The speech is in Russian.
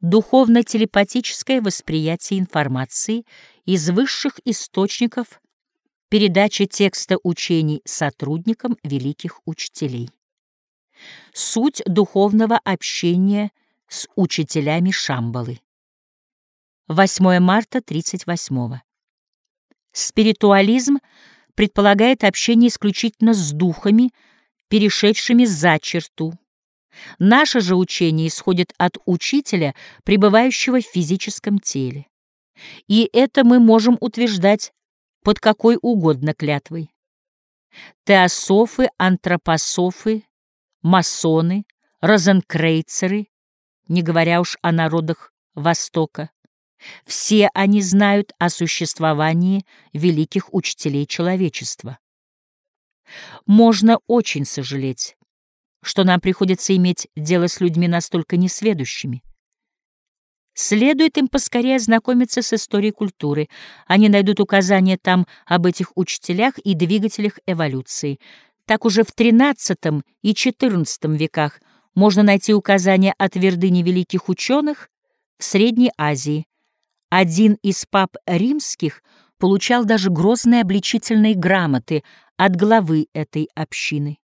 духовно-телепатическое восприятие информации из высших источников передача текста учений сотрудникам великих учителей. Суть духовного общения с учителями Шамбалы. 8 марта 38 -го. Спиритуализм предполагает общение исключительно с духами, перешедшими за черту. Наше же учение исходит от учителя, пребывающего в физическом теле. И это мы можем утверждать под какой угодно клятвой. Теософы, антропософы, масоны, розенкрейцеры, не говоря уж о народах Востока, все они знают о существовании великих учителей человечества. Можно очень сожалеть, что нам приходится иметь дело с людьми настолько несведущими. Следует им поскорее ознакомиться с историей культуры. Они найдут указания там об этих учителях и двигателях эволюции. Так уже в XIII и XIV веках можно найти указания о твердыне великих ученых в Средней Азии. Один из пап римских получал даже грозные обличительные грамоты от главы этой общины.